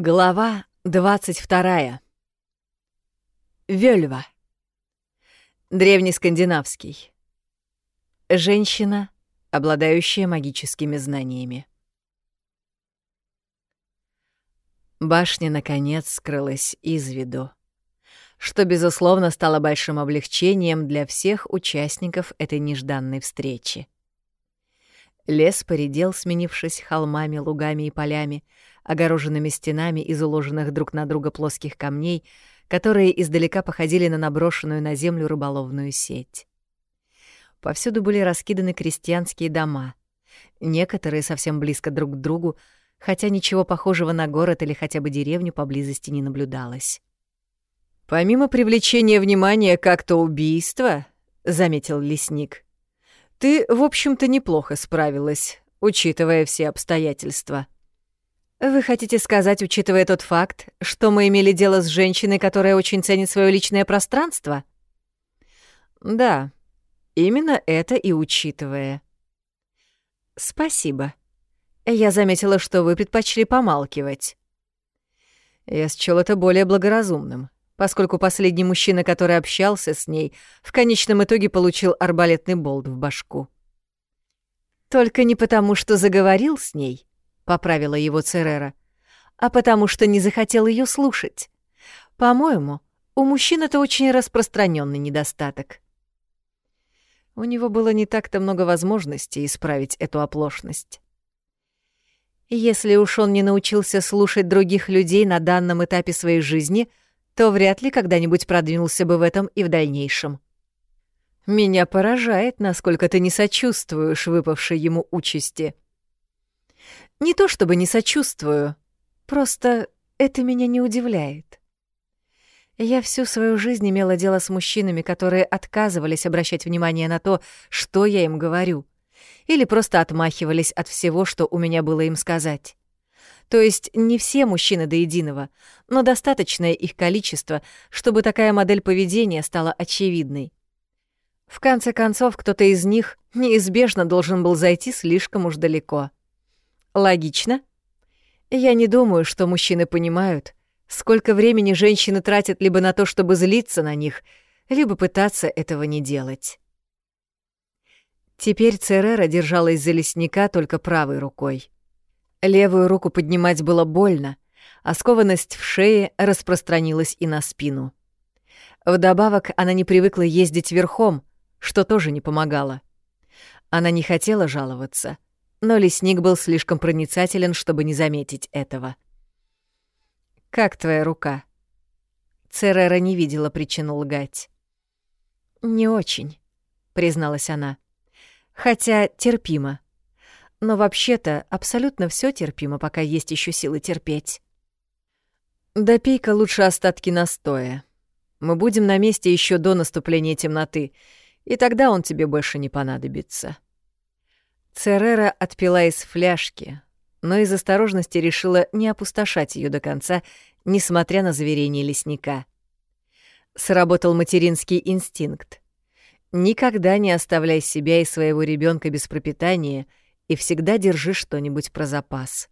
Глава 22. Вельва. Древнескандинавский. Женщина, обладающая магическими знаниями. Башня, наконец, скрылась из виду, что, безусловно, стало большим облегчением для всех участников этой нежданной встречи. Лес поредел, сменившись холмами, лугами и полями, огороженными стенами из уложенных друг на друга плоских камней, которые издалека походили на наброшенную на землю рыболовную сеть. Повсюду были раскиданы крестьянские дома, некоторые совсем близко друг к другу, хотя ничего похожего на город или хотя бы деревню поблизости не наблюдалось. «Помимо привлечения внимания как-то убийства», — заметил лесник, — «ты, в общем-то, неплохо справилась, учитывая все обстоятельства». Вы хотите сказать, учитывая тот факт, что мы имели дело с женщиной, которая очень ценит свое личное пространство? Да, именно это и учитывая. Спасибо. Я заметила, что вы предпочли помалкивать. Я счёл это более благоразумным, поскольку последний мужчина, который общался с ней, в конечном итоге получил арбалетный болт в башку. Только не потому, что заговорил с ней, поправила его Церера, а потому что не захотел ее слушать. По-моему, у мужчин это очень распространенный недостаток. У него было не так-то много возможностей исправить эту оплошность. Если уж он не научился слушать других людей на данном этапе своей жизни, то вряд ли когда-нибудь продвинулся бы в этом и в дальнейшем. Меня поражает, насколько ты не сочувствуешь выпавшей ему участи. Не то чтобы не сочувствую, просто это меня не удивляет. Я всю свою жизнь имела дело с мужчинами, которые отказывались обращать внимание на то, что я им говорю, или просто отмахивались от всего, что у меня было им сказать. То есть не все мужчины до единого, но достаточное их количество, чтобы такая модель поведения стала очевидной. В конце концов, кто-то из них неизбежно должен был зайти слишком уж далеко. Логично. Я не думаю, что мужчины понимают, сколько времени женщины тратят либо на то, чтобы злиться на них, либо пытаться этого не делать. Теперь Церера держалась за лесника только правой рукой. Левую руку поднимать было больно, а скованность в шее распространилась и на спину. Вдобавок она не привыкла ездить верхом, что тоже не помогало. Она не хотела жаловаться — но лесник был слишком проницателен, чтобы не заметить этого. «Как твоя рука?» Церера не видела причину лгать. «Не очень», — призналась она. «Хотя терпимо. Но вообще-то абсолютно все терпимо, пока есть еще силы терпеть». «Допей-ка лучше остатки настоя. Мы будем на месте еще до наступления темноты, и тогда он тебе больше не понадобится». Церера отпила из фляжки, но из осторожности решила не опустошать ее до конца, несмотря на заверение лесника. Сработал материнский инстинкт. Никогда не оставляй себя и своего ребенка без пропитания и всегда держи что-нибудь про запас.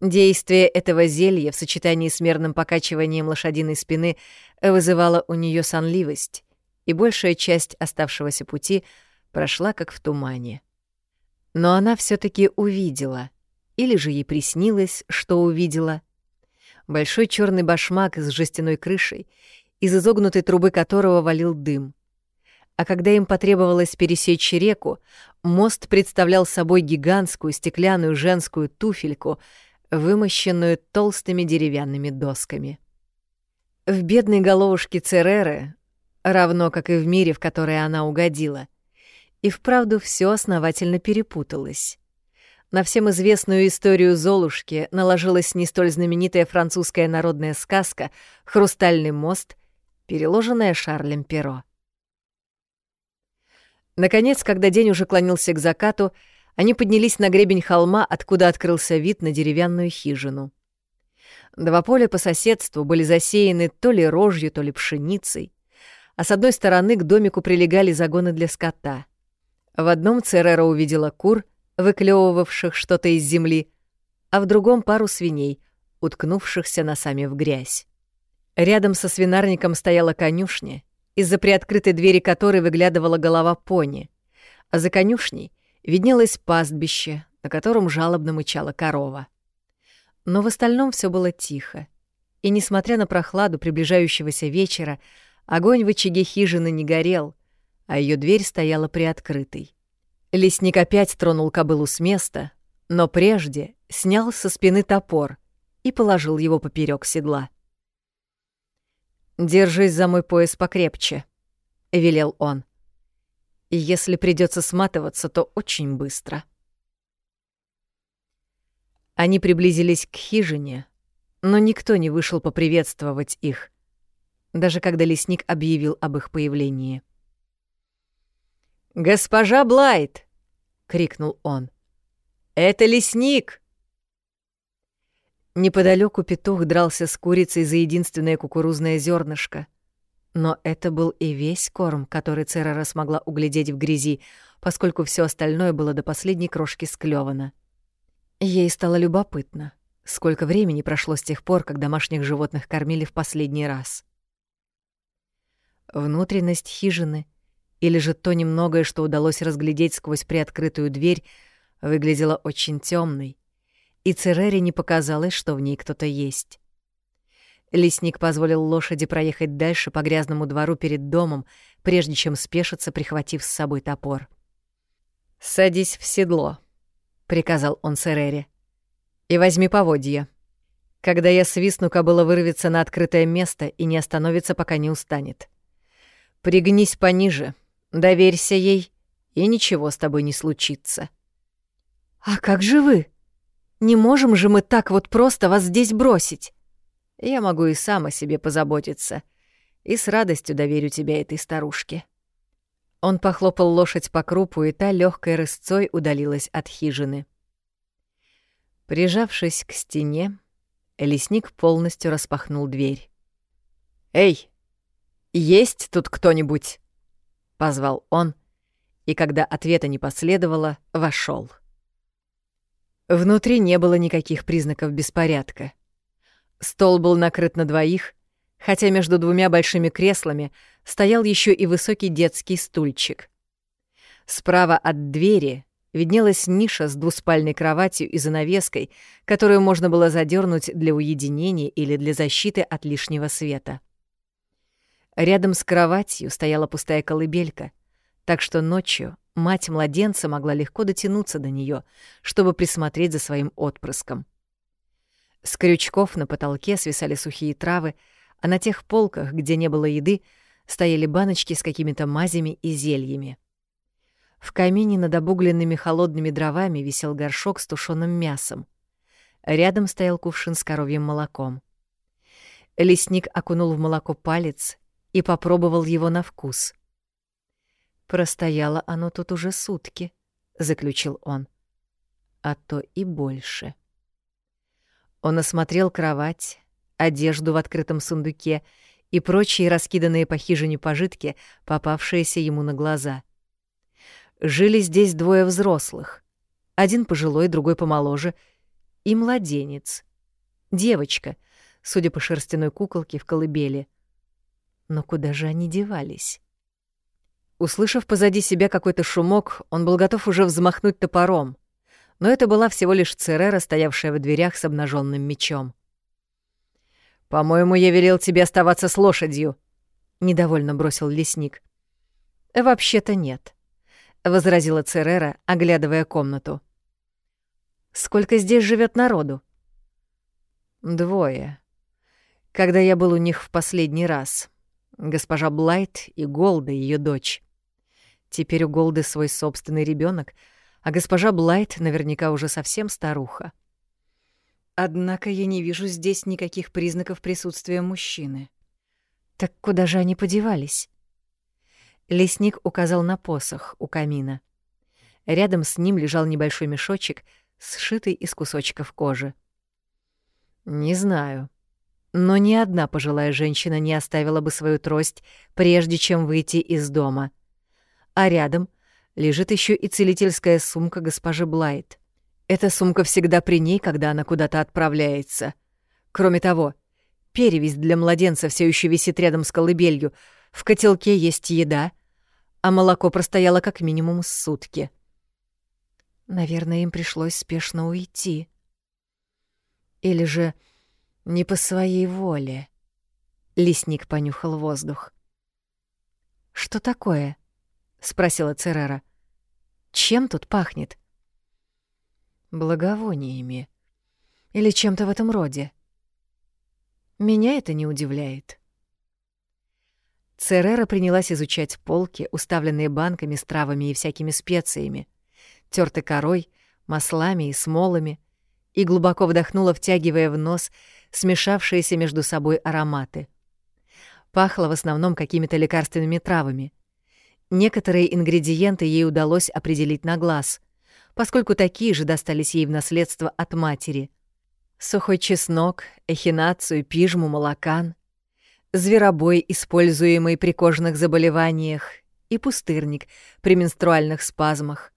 Действие этого зелья в сочетании с мерным покачиванием лошадиной спины вызывало у нее сонливость, и большая часть оставшегося пути прошла как в тумане. Но она все таки увидела, или же ей приснилось, что увидела. Большой черный башмак с жестяной крышей, из изогнутой трубы которого валил дым. А когда им потребовалось пересечь реку, мост представлял собой гигантскую стеклянную женскую туфельку, вымощенную толстыми деревянными досками. В бедной головушке Цереры, равно как и в мире, в который она угодила, и вправду все основательно перепуталось. На всем известную историю Золушки наложилась не столь знаменитая французская народная сказка «Хрустальный мост», переложенная Шарлем Перо. Наконец, когда день уже клонился к закату, они поднялись на гребень холма, откуда открылся вид на деревянную хижину. Два поля по соседству были засеяны то ли рожью, то ли пшеницей, а с одной стороны к домику прилегали загоны для скота — в одном Церера увидела кур, выклевывавших что-то из земли, а в другом — пару свиней, уткнувшихся носами в грязь. Рядом со свинарником стояла конюшня, из-за приоткрытой двери которой выглядывала голова пони, а за конюшней виднелось пастбище, на котором жалобно мычала корова. Но в остальном все было тихо, и, несмотря на прохладу приближающегося вечера, огонь в очаге хижины не горел, а ее дверь стояла приоткрытой. Лесник опять тронул кобылу с места, но прежде снял со спины топор и положил его поперек седла. «Держись за мой пояс покрепче», — велел он. «Если придется сматываться, то очень быстро». Они приблизились к хижине, но никто не вышел поприветствовать их, даже когда лесник объявил об их появлении. «Госпожа Блайт!» — крикнул он. «Это лесник!» Неподалеку петух дрался с курицей за единственное кукурузное зернышко. Но это был и весь корм, который Церера смогла углядеть в грязи, поскольку все остальное было до последней крошки склевано. Ей стало любопытно, сколько времени прошло с тех пор, как домашних животных кормили в последний раз. Внутренность хижины, или же то немногое, что удалось разглядеть сквозь приоткрытую дверь, выглядела очень темной, и Церере не показалось, что в ней кто-то есть. Лесник позволил лошади проехать дальше по грязному двору перед домом, прежде чем спешиться, прихватив с собой топор. «Садись в седло», — приказал он Церере, — «и возьми поводья. Когда я свистну, кобыла вырвется на открытое место и не остановится, пока не устанет. Пригнись пониже, доверься ей, и ничего с тобой не случится». «А как же вы? Не можем же мы так вот просто вас здесь бросить?» «Я могу и сам о себе позаботиться, и с радостью доверю тебя этой старушке». Он похлопал лошадь по крупу, и та легкой рысцой удалилась от хижины. Прижавшись к стене, лесник полностью распахнул дверь. «Эй, есть тут кто-нибудь?» — позвал он, и когда ответа не последовало, вошел. Внутри не было никаких признаков беспорядка. Стол был накрыт на двоих, хотя между двумя большими креслами стоял еще и высокий детский стульчик. Справа от двери виднелась ниша с двуспальной кроватью и занавеской, которую можно было задернуть для уединения или для защиты от лишнего света. Рядом с кроватью стояла пустая колыбелька, так что ночью Мать младенца могла легко дотянуться до нее, чтобы присмотреть за своим отпрыском. С крючков на потолке свисали сухие травы, а на тех полках, где не было еды, стояли баночки с какими-то мазями и зельями. В камине над обугленными холодными дровами висел горшок с тушеным мясом. Рядом стоял кувшин с коровьим молоком. Лесник окунул в молоко палец и попробовал его на вкус — Простояло оно тут уже сутки, заключил он. А то и больше. Он осмотрел кровать, одежду в открытом сундуке и прочие раскиданные по хижине пожитки, попавшиеся ему на глаза. Жили здесь двое взрослых. Один пожилой, другой помоложе, и младенец. Девочка, судя по шерстяной куколке в колыбели. Но куда же они девались? Услышав позади себя какой-то шумок, он был готов уже взмахнуть топором. Но это была всего лишь Церера, стоявшая в дверях с обнаженным мечом. «По-моему, я велел тебе оставаться с лошадью», — недовольно бросил лесник. «Вообще-то нет», — возразила Церера, оглядывая комнату. «Сколько здесь живет народу?» «Двое. Когда я был у них в последний раз. Госпожа Блайт и Голда, ее дочь. Теперь у Голды свой собственный ребенок, а госпожа Блайт наверняка уже совсем старуха. Однако я не вижу здесь никаких признаков присутствия мужчины. Так куда же они подевались? Лесник указал на посох у камина. Рядом с ним лежал небольшой мешочек, сшитый из кусочков кожи. Не знаю. Но ни одна пожилая женщина не оставила бы свою трость, прежде чем выйти из дома — а рядом лежит еще и целительская сумка госпожи Блайт. Эта сумка всегда при ней, когда она куда-то отправляется. Кроме того, перевязь для младенца все еще висит рядом с колыбелью, в котелке есть еда, а молоко простояло как минимум сутки. Наверное, им пришлось спешно уйти. Или же не по своей воле. Лесник понюхал воздух. «Что такое?» — спросила Церера. «Чем тут пахнет?» «Благовониями. Или чем-то в этом роде. Меня это не удивляет». Церера принялась изучать полки, уставленные банками с травами и всякими специями, тёртой корой, маслами и смолами, и глубоко вдохнула, втягивая в нос смешавшиеся между собой ароматы. Пахло в основном какими-то лекарственными травами. Некоторые ингредиенты ей удалось определить на глаз, поскольку такие же достались ей в наследство от матери. Сухой чеснок, эхинацию, пижму, молокан, зверобой, используемый при кожных заболеваниях, и пустырник при менструальных спазмах,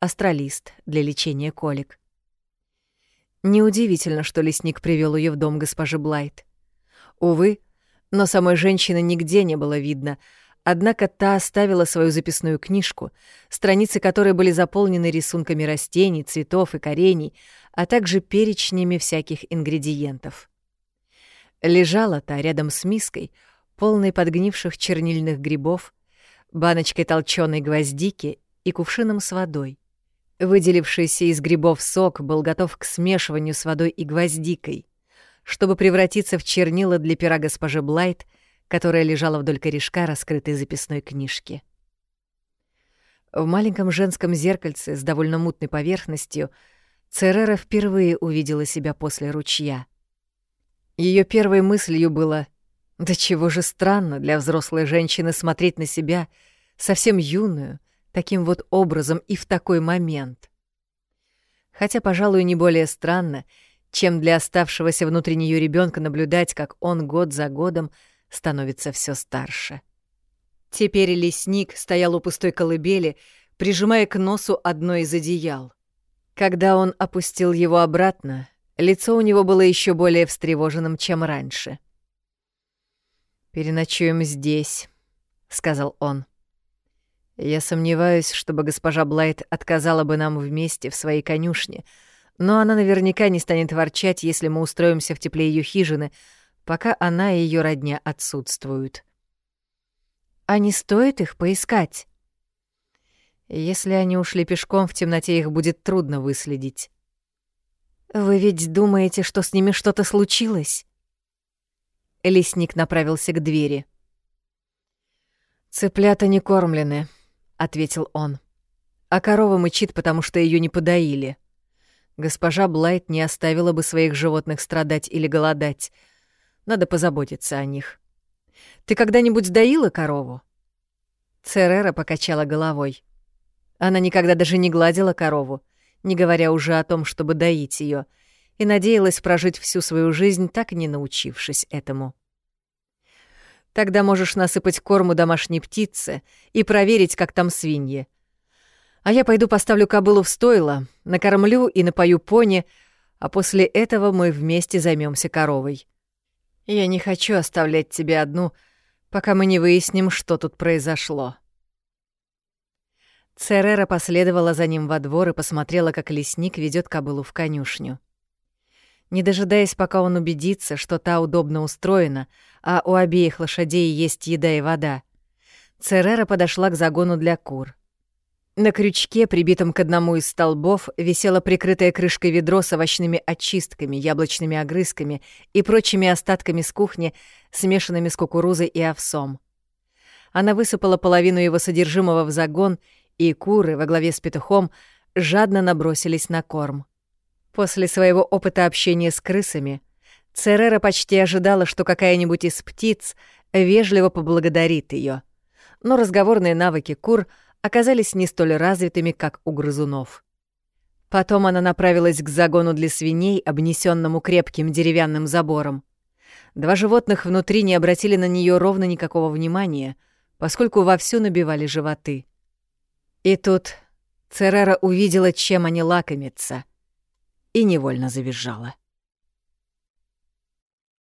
астролист для лечения колик. Неудивительно, что лесник привел ее в дом госпожи Блайт. Увы, но самой женщины нигде не было видно, однако та оставила свою записную книжку, страницы которой были заполнены рисунками растений, цветов и корений, а также перечнями всяких ингредиентов. Лежала та рядом с миской, полной подгнивших чернильных грибов, баночкой толченой гвоздики и кувшином с водой. Выделившийся из грибов сок был готов к смешиванию с водой и гвоздикой чтобы превратиться в чернила для пера госпожи Блайт, которая лежала вдоль корешка раскрытой записной книжки. В маленьком женском зеркальце с довольно мутной поверхностью Церера впервые увидела себя после ручья. Ее первой мыслью было «Да чего же странно для взрослой женщины смотреть на себя, совсем юную, таким вот образом и в такой момент». Хотя, пожалуй, не более странно — чем для оставшегося внутри нее ребенка наблюдать, как он год за годом становится все старше. Теперь лесник стоял у пустой колыбели, прижимая к носу одно из одеял. Когда он опустил его обратно, лицо у него было еще более встревоженным, чем раньше. «Переночуем здесь», — сказал он. «Я сомневаюсь, чтобы госпожа Блайт отказала бы нам вместе в своей конюшне», — но она наверняка не станет ворчать, если мы устроимся в тепле ее хижины, пока она и ее родня отсутствуют. А не стоит их поискать? Если они ушли пешком, в темноте их будет трудно выследить. Вы ведь думаете, что с ними что-то случилось? Лесник направился к двери. «Цыплята не кормлены», — ответил он. «А корова мычит, потому что ее не подоили» госпожа Блайт не оставила бы своих животных страдать или голодать. Надо позаботиться о них. Ты когда-нибудь доила корову? Церера покачала головой. Она никогда даже не гладила корову, не говоря уже о том, чтобы доить ее, и надеялась прожить всю свою жизнь, так не научившись этому. Тогда можешь насыпать корму домашней птице и проверить, как там свиньи. А я пойду поставлю кобылу в стойло, накормлю и напою пони, а после этого мы вместе займемся коровой. Я не хочу оставлять тебя одну, пока мы не выясним, что тут произошло». Церера последовала за ним во двор и посмотрела, как лесник ведет кобылу в конюшню. Не дожидаясь, пока он убедится, что та удобно устроена, а у обеих лошадей есть еда и вода, Церера подошла к загону для кур. На крючке, прибитом к одному из столбов, висело прикрытое крышкой ведро с овощными очистками, яблочными огрызками и прочими остатками с кухни, смешанными с кукурузой и овсом. Она высыпала половину его содержимого в загон, и куры во главе с петухом жадно набросились на корм. После своего опыта общения с крысами Церера почти ожидала, что какая-нибудь из птиц вежливо поблагодарит ее, но разговорные навыки кур — оказались не столь развитыми, как у грызунов. Потом она направилась к загону для свиней, обнесенному крепким деревянным забором. Два животных внутри не обратили на нее ровно никакого внимания, поскольку вовсю набивали животы. И тут Церера увидела, чем они лакомятся, и невольно завизжала.